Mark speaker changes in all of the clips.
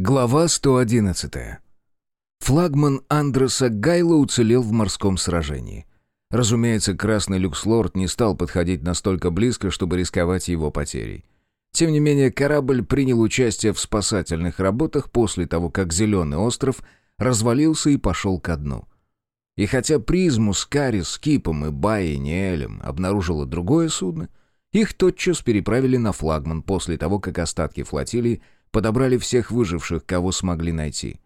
Speaker 1: Глава 111. Флагман Андреса Гайла уцелел в морском сражении. Разумеется, Красный Люкслорд не стал подходить настолько близко, чтобы рисковать его потерей. Тем не менее, корабль принял участие в спасательных работах после того, как Зеленый остров развалился и пошел ко дну. И хотя призму с Кари, с Кипом и Баей Ниэлем обнаружило другое судно, их тотчас переправили на флагман после того, как остатки флотилии подобрали всех выживших, кого смогли найти.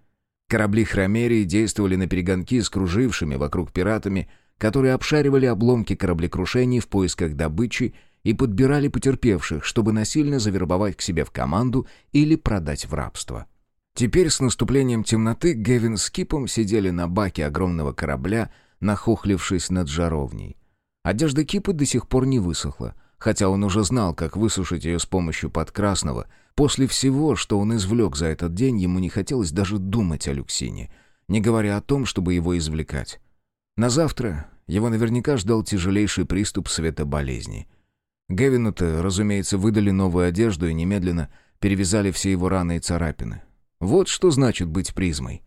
Speaker 1: Корабли Хромерии действовали на перегонки с кружившими вокруг пиратами, которые обшаривали обломки кораблекрушений в поисках добычи и подбирали потерпевших, чтобы насильно завербовать к себе в команду или продать в рабство. Теперь с наступлением темноты Гевин с Кипом сидели на баке огромного корабля, нахохлившись над жаровней. Одежда Кипа до сих пор не высохла, хотя он уже знал, как высушить ее с помощью подкрасного. После всего, что он извлек за этот день, ему не хотелось даже думать о Люксине, не говоря о том, чтобы его извлекать. На завтра его наверняка ждал тяжелейший приступ света болезни. Гевину-то, разумеется, выдали новую одежду и немедленно перевязали все его раны и царапины. Вот что значит быть призмой.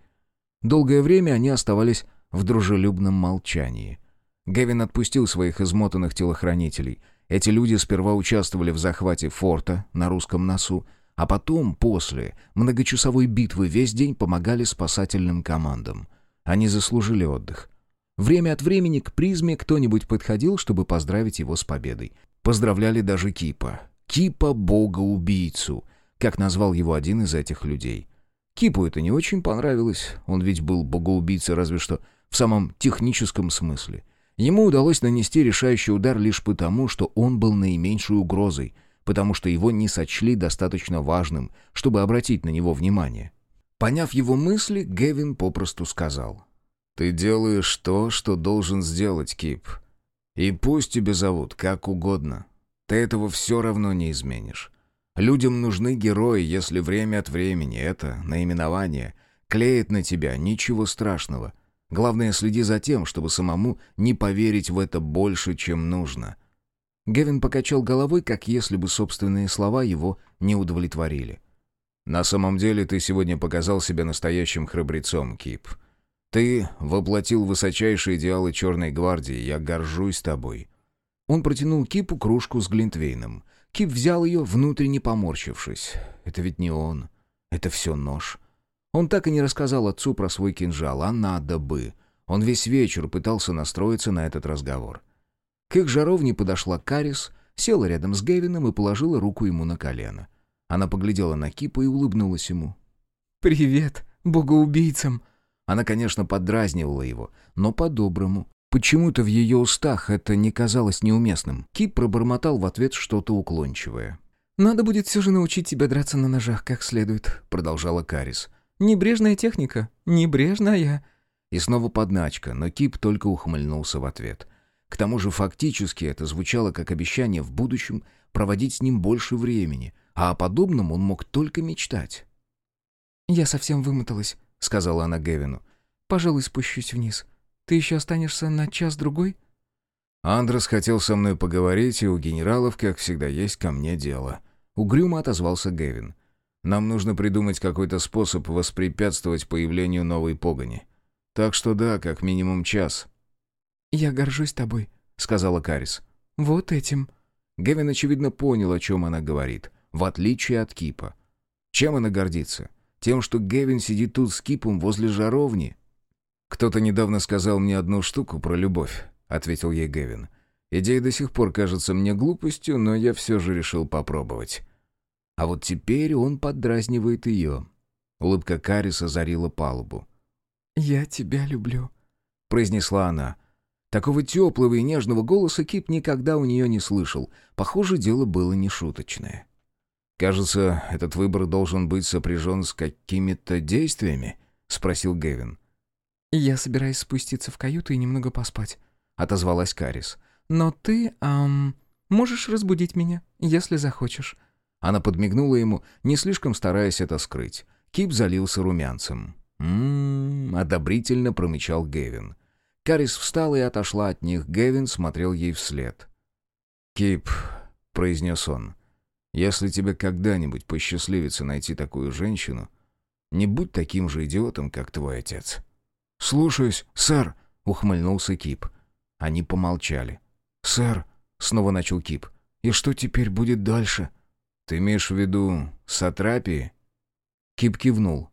Speaker 1: Долгое время они оставались в дружелюбном молчании. Гевин отпустил своих измотанных телохранителей — эти люди сперва участвовали в захвате форта на русском носу, а потом, после многочасовой битвы, весь день помогали спасательным командам. Они заслужили отдых. Время от времени к призме кто-нибудь подходил, чтобы поздравить его с победой. Поздравляли даже Кипа. Кипа бога-убийцу, как назвал его один из этих людей. Кипу это не очень понравилось, он ведь был богоубийцей разве что в самом техническом смысле — Ему удалось нанести решающий удар лишь потому, что он был наименьшей угрозой, потому что его не сочли достаточно важным, чтобы обратить на него внимание. Поняв его мысли, Гевин попросту сказал. «Ты делаешь то, что должен сделать, Кип. И пусть тебя зовут как угодно. Ты этого все равно не изменишь. Людям нужны герои, если время от времени это, наименование, клеит на тебя, ничего страшного». Главное, следи за тем, чтобы самому не поверить в это больше, чем нужно». Гевин покачал головой, как если бы собственные слова его не удовлетворили. «На самом деле ты сегодня показал себя настоящим храбрецом, Кип. Ты воплотил высочайшие идеалы Черной гвардии, я горжусь тобой». Он протянул Кипу кружку с Глинтвейном. Кип взял ее, внутренне поморщившись. «Это ведь не он. Это все нож. Он так и не рассказал отцу про свой кинжал, а надо бы. Он весь вечер пытался настроиться на этот разговор. К их жаровне подошла Карис, села рядом с Гевином и положила руку ему на колено. Она поглядела на Кипа и улыбнулась ему.
Speaker 2: «Привет, богоубийцам!»
Speaker 1: Она, конечно, подразнивала его, но по-доброму. Почему-то в ее устах это не казалось неуместным. Кип пробормотал в ответ что-то уклончивое.
Speaker 2: «Надо будет все же научить тебя драться на ножах как следует», — продолжала Карис. Небрежная техника. Небрежная».
Speaker 1: И снова подначка, но Кип только ухмыльнулся в ответ. К тому же фактически это звучало как обещание в будущем проводить с ним больше времени, а о подобном он мог только мечтать.
Speaker 2: «Я совсем вымоталась», — сказала она Гевину. «Пожалуй, спущусь вниз. Ты еще останешься на час-другой?»
Speaker 1: Андрес хотел со мной поговорить, и у генералов, как всегда, есть ко мне дело. Угрюмо отозвался Гевин. Нам нужно придумать какой-то способ воспрепятствовать появлению новой погони. Так что да, как минимум час».
Speaker 2: «Я горжусь тобой», — сказала Карис. «Вот этим».
Speaker 1: Гевин, очевидно, понял, о чем она говорит, в отличие от Кипа. Чем она гордится? Тем, что Гевин сидит тут с Кипом возле жаровни? «Кто-то недавно сказал мне одну штуку про любовь», — ответил ей Гевин. «Идея до сих пор кажется мне глупостью, но я все же решил попробовать». А вот теперь он поддразнивает ее. Улыбка Кариса зарила палубу.
Speaker 2: «Я тебя люблю», —
Speaker 1: произнесла она. Такого теплого и нежного голоса Кип никогда у нее не слышал. Похоже, дело было нешуточное. «Кажется, этот выбор должен быть сопряжен с какими-то действиями?» — спросил Гевин.
Speaker 2: «Я собираюсь спуститься в каюту и немного поспать», — отозвалась Карис. «Но ты, эм, можешь разбудить меня, если захочешь.
Speaker 1: Она подмигнула ему, не слишком стараясь это скрыть. Кип залился румянцем. «М-м-м», одобрительно промычал Гевин. Карис встала и отошла от них, Гевин смотрел ей вслед. «Кип», — произнес он, — «если тебе когда-нибудь посчастливится найти такую женщину, Не будь таким же идиотом, как твой отец».
Speaker 2: «Слушаюсь, сэр», — ухмыльнулся Кип.
Speaker 1: Они помолчали.
Speaker 2: «Сэр», — снова начал Кип, — «и что теперь будет дальше?»
Speaker 1: «Ты имеешь в виду сатрапии?» Кип кивнул.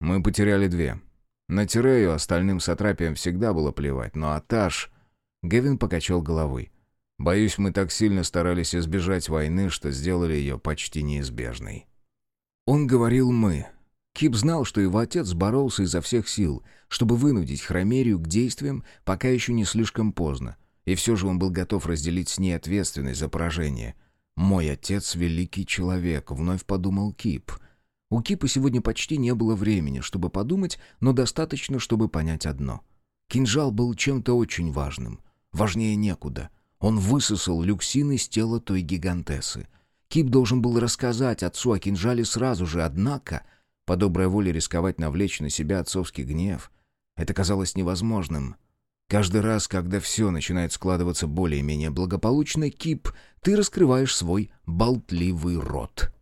Speaker 1: «Мы потеряли две. На Тирею остальным сатрапиям всегда было плевать, но Аташ...» Гевин покачал головой. «Боюсь, мы так сильно старались избежать войны, что сделали ее почти неизбежной». Он говорил «мы». Кип знал, что его отец боролся изо всех сил, чтобы вынудить Хромерию к действиям, пока еще не слишком поздно. И все же он был готов разделить с ней ответственность за поражение. «Мой отец — великий человек», — вновь подумал Кип. У Кипа сегодня почти не было времени, чтобы подумать, но достаточно, чтобы понять одно. Кинжал был чем-то очень важным. Важнее некуда. Он высосал люксин из тела той гигантессы. Кип должен был рассказать отцу о кинжале сразу же, однако, по доброй воле рисковать навлечь на себя отцовский гнев, это казалось невозможным. Каждый раз, когда все начинает складываться более-менее благополучно, Кип, ты раскрываешь свой болтливый рот.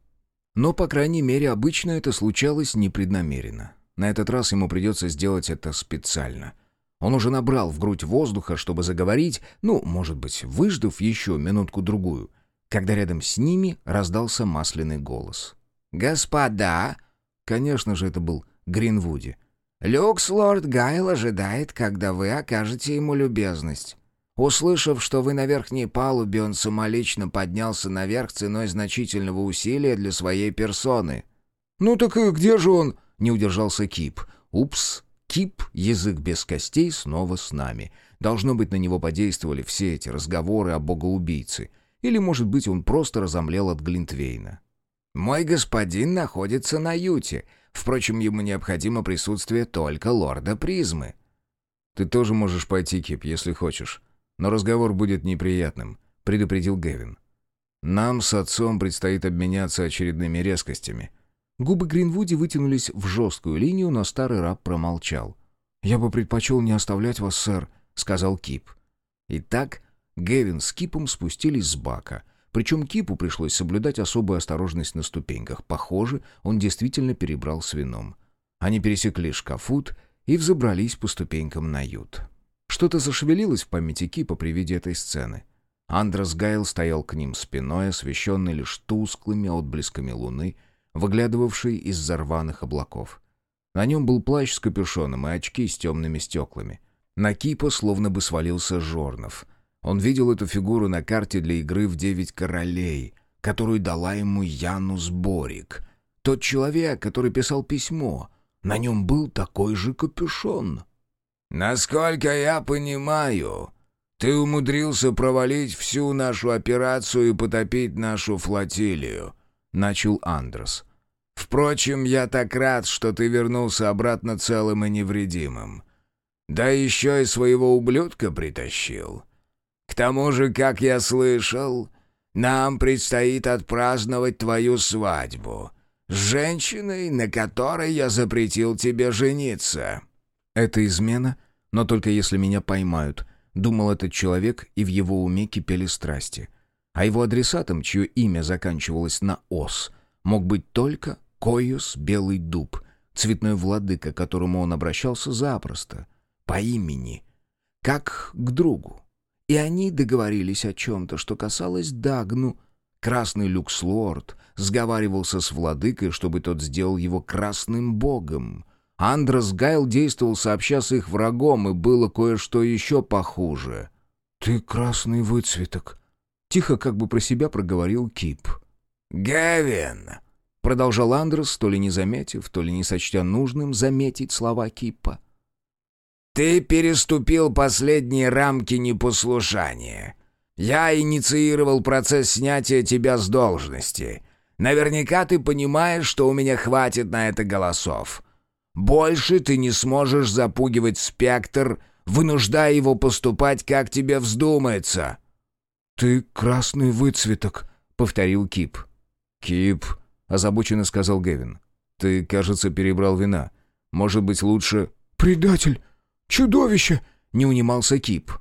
Speaker 1: Но, по крайней мере, обычно это случалось непреднамеренно. На этот раз ему придется сделать это специально. Он уже набрал в грудь воздуха, чтобы заговорить, ну, может быть, выждав еще минутку-другую, когда рядом с ними раздался масляный голос. «Господа!» Конечно же, это был Гринвуди. «Люкс лорд Гайл ожидает, когда вы окажете ему любезность. Услышав, что вы на верхней палубе, он самолично поднялся наверх ценой значительного усилия для своей персоны».
Speaker 2: «Ну так и где же он?»
Speaker 1: — не удержался Кип. «Упс, Кип, язык без костей, снова с нами. Должно быть, на него подействовали все эти разговоры о богоубийце. Или, может быть, он просто разомлел от Глинтвейна. «Мой господин находится на юте. Впрочем, ему необходимо присутствие только лорда Призмы». «Ты тоже можешь пойти, Кип, если хочешь. Но разговор будет неприятным», — предупредил Гевин. «Нам с отцом предстоит обменяться очередными резкостями». Губы Гринвуди вытянулись в жесткую линию, но старый раб промолчал.
Speaker 2: «Я бы предпочел не оставлять вас, сэр», — сказал Кип.
Speaker 1: Итак, Гевин с Кипом спустились с бака. Причем Кипу пришлось соблюдать особую осторожность на ступеньках. Похоже, он действительно перебрал с вином. Они пересекли шкафут и взобрались по ступенькам на ют. Что-то зашевелилось в памяти Кипа при виде этой сцены. Андрес Гайл стоял к ним спиной, освещенный лишь тусклыми отблесками луны, выглядывавшей из-за рваных облаков. На нем был плащ с капюшоном и очки с темными стеклами. На Кипа словно бы свалился Жорнов. Он видел эту фигуру на карте для игры в «Девять королей», которую дала ему Янус Борик. Тот человек, который писал письмо. На нем был такой же капюшон. «Насколько я понимаю, ты умудрился провалить всю нашу операцию и потопить нашу флотилию», — начал Андрес. «Впрочем, я так рад, что ты вернулся обратно целым и невредимым. Да еще и своего ублюдка притащил. К тому же, как я слышал, нам предстоит отпраздновать твою свадьбу с женщиной, на которой я запретил тебе жениться». «Это измена, но только если меня поймают», — думал этот человек, и в его уме кипели страсти. А его адресатом, чье имя заканчивалось на «ос», мог быть только Койус Белый Дуб, цветной владыка, к которому он обращался запросто, по имени, как к другу. И они договорились о чем-то, что касалось Дагну. Красный люкслорд сговаривался с владыкой, чтобы тот сделал его красным богом — Андрес Гайл действовал сообща с их врагом, и было кое-что еще похуже.
Speaker 2: «Ты красный выцветок», — тихо как бы про себя проговорил Кип.
Speaker 1: «Гевин!» — продолжал Андрес, то ли не заметив, то ли не сочтя нужным заметить слова Кипа. «Ты переступил последние рамки непослушания. Я инициировал процесс снятия тебя с должности. Наверняка ты понимаешь, что у меня хватит на это голосов». Больше ты не сможешь запугивать спектр, вынуждая его поступать, как тебе вздумается».
Speaker 2: «Ты красный выцветок», — повторил Кип.
Speaker 1: «Кип», — озабоченно сказал Гевин. «Ты, кажется, перебрал вина. Может быть, лучше...»
Speaker 2: «Предатель! Чудовище!» — не унимался Кип.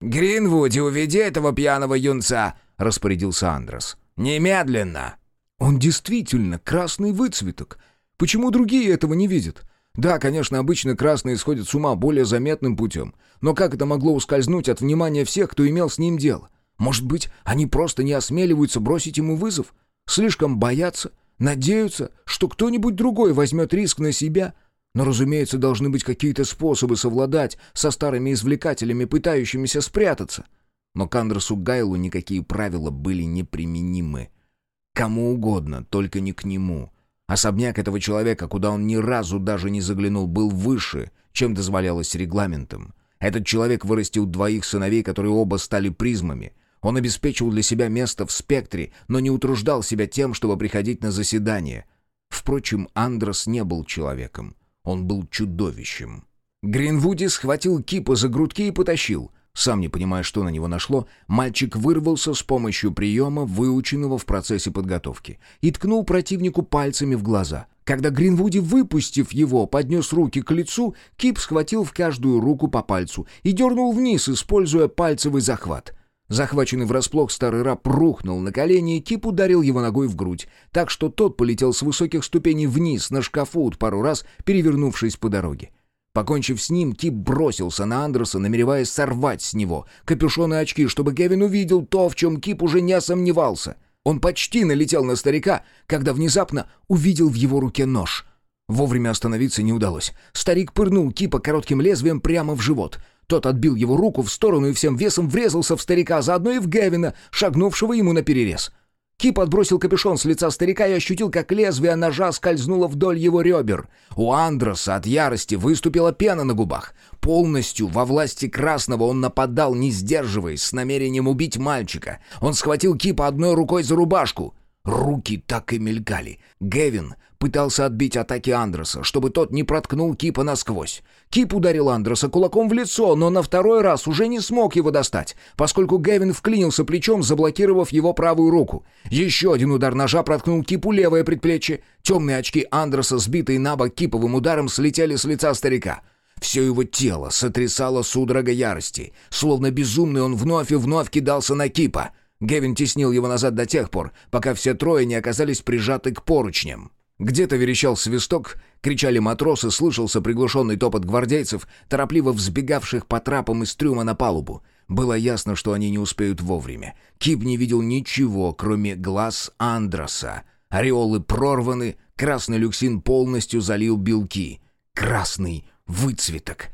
Speaker 1: «Гринвуди, уведи этого пьяного юнца!» — распорядился Андрес. «Немедленно!»
Speaker 2: «Он действительно красный выцветок.
Speaker 1: Почему другие этого не видят? Да, конечно, обычно красные сходят с ума более заметным путем, но как это могло ускользнуть от внимания всех, кто имел с ним дело? Может быть, они просто не осмеливаются бросить ему вызов? Слишком боятся? Надеются, что кто-нибудь другой возьмет риск на себя? Но, разумеется, должны быть какие-то способы совладать со старыми извлекателями, пытающимися спрятаться. Но к Андерсу Гайлу никакие правила были неприменимы. Кому угодно, только не к нему. Особняк этого человека, куда он ни разу даже не заглянул, был выше, чем дозволялось регламентом. Этот человек вырастил двоих сыновей, которые оба стали призмами. Он обеспечил для себя место в спектре, но не утруждал себя тем, чтобы приходить на заседание. Впрочем, Андрос не был человеком. Он был чудовищем. Гринвуди схватил Кипа за грудки и потащил. Сам не понимая, что на него нашло, мальчик вырвался с помощью приема, выученного в процессе подготовки, и ткнул противнику пальцами в глаза. Когда Гринвуди, выпустив его, поднес руки к лицу, Кип схватил в каждую руку по пальцу и дернул вниз, используя пальцевый захват. Захваченный врасплох старый раб рухнул на колени, и Кип ударил его ногой в грудь, так что тот полетел с высоких ступеней вниз на шкафут пару раз, перевернувшись по дороге. Покончив с ним, Кип бросился на Андерса, намереваясь сорвать с него капюшон и очки, чтобы Гевин увидел то, в чем Кип уже не сомневался. Он почти налетел на старика, когда внезапно увидел в его руке нож. Вовремя остановиться не удалось. Старик пырнул Кипа коротким лезвием прямо в живот — тот отбил его руку в сторону и всем весом врезался в старика, заодно и в Гевина, шагнувшего ему на перерез. Кип отбросил капюшон с лица старика и ощутил, как лезвие ножа скользнуло вдоль его ребер. У Андроса от ярости выступила пена на губах. Полностью во власти Красного он нападал, не сдерживаясь, с намерением убить мальчика. Он схватил Кипа одной рукой за рубашку. Руки так и мелькали. Гевин пытался отбить атаки Андреса, чтобы тот не проткнул Кипа насквозь. Кип ударил Андреса кулаком в лицо, но на второй раз уже не смог его достать, поскольку Гевин вклинился плечом, заблокировав его правую руку. Еще один удар ножа проткнул Кипу левое предплечье. Темные очки Андреса, сбитые на бок киповым ударом, слетели с лица старика. Все его тело сотрясало судорога ярости. Словно безумный он вновь и вновь кидался на Кипа. Гевин теснил его назад до тех пор, пока все трое не оказались прижаты к поручням. Где-то верещал свисток, кричали матросы, слышался приглушенный топот гвардейцев, торопливо взбегавших по трапам из трюма на палубу. Было ясно, что они не успеют вовремя. Кип не видел ничего, кроме глаз Андроса. Ореолы прорваны, красный люксин полностью залил белки. Красный выцветок.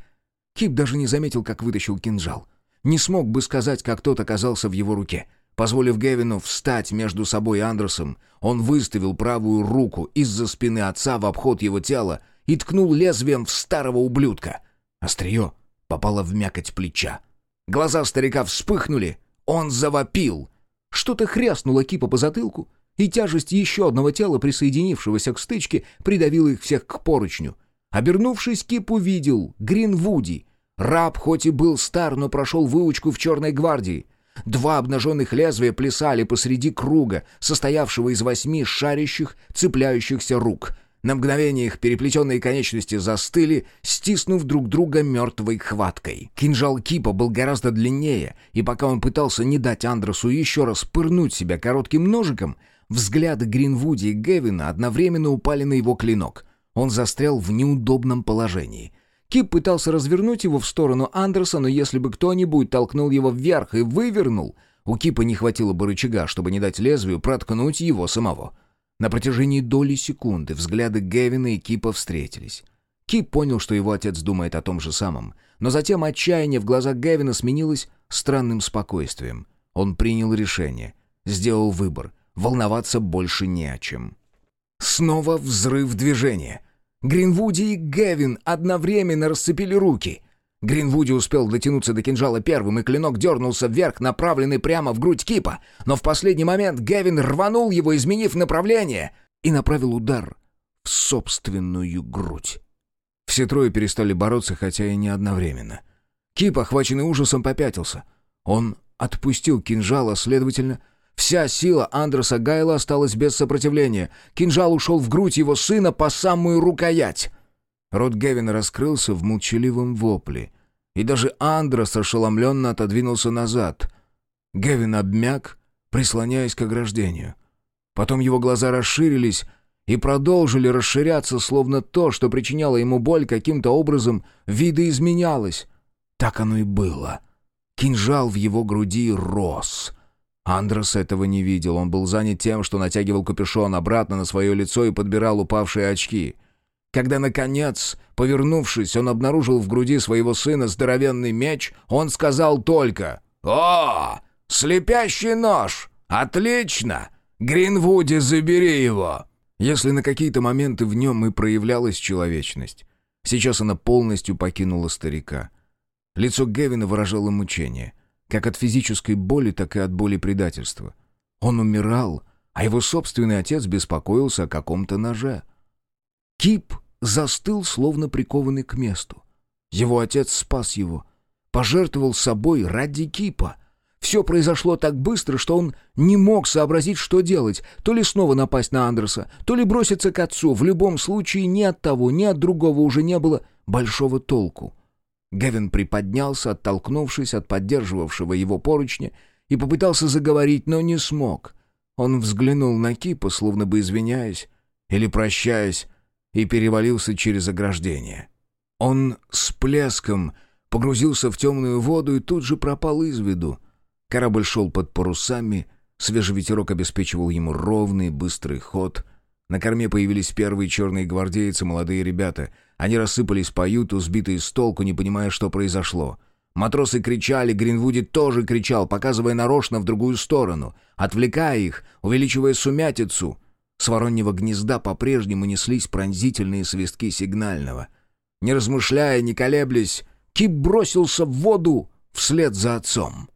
Speaker 1: Кип даже не заметил, как вытащил кинжал. Не смог бы сказать, как тот оказался в его руке. — Позволив Гевину встать между собой и Андерсом, он выставил правую руку из-за спины отца в обход его тела и ткнул лезвием в старого ублюдка. Острие попало в мякоть плеча. Глаза старика вспыхнули, он завопил. Что-то хряснуло Кипа по затылку, и тяжесть еще одного тела, присоединившегося к стычке, придавила их всех к поручню. Обернувшись, Кип увидел Гринвуди. Раб хоть и был стар, но прошел выучку в Черной гвардии — Два обнаженных лезвия плясали посреди круга, состоявшего из восьми шарящих, цепляющихся рук. На мгновение их переплетенные конечности застыли, стиснув друг друга мертвой хваткой. Кинжал Кипа был гораздо длиннее, и пока он пытался не дать Андресу еще раз пырнуть себя коротким ножиком, взгляды Гринвуди и Гевина одновременно упали на его клинок. Он застрял в неудобном положении — Кип пытался развернуть его в сторону Андерса, но если бы кто-нибудь толкнул его вверх и вывернул, у Кипа не хватило бы рычага, чтобы не дать лезвию проткнуть его самого. На протяжении доли секунды взгляды Гевина и Кипа встретились. Кип понял, что его отец думает о том же самом, но затем отчаяние в глазах Гевина сменилось странным спокойствием. Он принял решение, сделал выбор, волноваться больше не о чем. Снова взрыв движения — Гринвуди и Гевин одновременно расцепили руки. Гринвуди успел дотянуться до кинжала первым, и клинок дернулся вверх, направленный прямо в грудь Кипа. Но в последний момент Гевин рванул его, изменив направление, и направил удар в собственную грудь. Все трое перестали бороться, хотя и не одновременно. Кип, охваченный ужасом, попятился. Он отпустил кинжал, а, следовательно, Вся сила Андреса Гайла осталась без сопротивления. Кинжал ушел в грудь его сына по самую рукоять. Рот Гевина раскрылся в молчаливом вопле. И даже Андрес ошеломленно отодвинулся назад. Гевин обмяк, прислоняясь к ограждению. Потом его глаза расширились, и продолжили расширяться, словно то, что причиняло ему боль, каким-то образом видоизменялось. Так оно и было. Кинжал в его груди рос. Андрес этого не видел, он был занят тем, что натягивал капюшон обратно на свое лицо и подбирал упавшие очки. Когда, наконец, повернувшись, он обнаружил в груди своего сына здоровенный меч, он сказал только «О, слепящий нож! Отлично! Гринвуди, забери его!» Если на какие-то моменты в нем и проявлялась человечность, сейчас она полностью покинула старика. Лицо Гевина выражало мучение, как от физической боли, так и от боли предательства. Он умирал, а его собственный отец беспокоился о каком-то ноже. Кип застыл, словно прикованный к месту. Его отец спас его, пожертвовал собой ради Кипа. Все произошло так быстро, что он не мог сообразить, что делать. То ли снова напасть на Андерса, то ли броситься к отцу. В любом случае ни от того, ни от другого уже не было большого толку. Гевин приподнялся, оттолкнувшись от поддерживавшего его поручня, и попытался заговорить, но не смог. Он взглянул на Кипа, словно бы извиняясь или прощаясь, и перевалился через ограждение. Он с плеском погрузился в темную воду и тут же пропал из виду. Корабль шел под парусами, свежий ветерок обеспечивал ему ровный, быстрый ход. На корме появились первые черные гвардейцы, молодые ребята. Они рассыпались по юту, сбитые с толку, не понимая, что произошло. Матросы кричали, Гринвуди тоже кричал, показывая нарочно в другую сторону, отвлекая их, увеличивая сумятицу — с вороньего гнезда по-прежнему неслись пронзительные свистки сигнального. Не размышляя, не колеблясь, Кип бросился в воду вслед за отцом.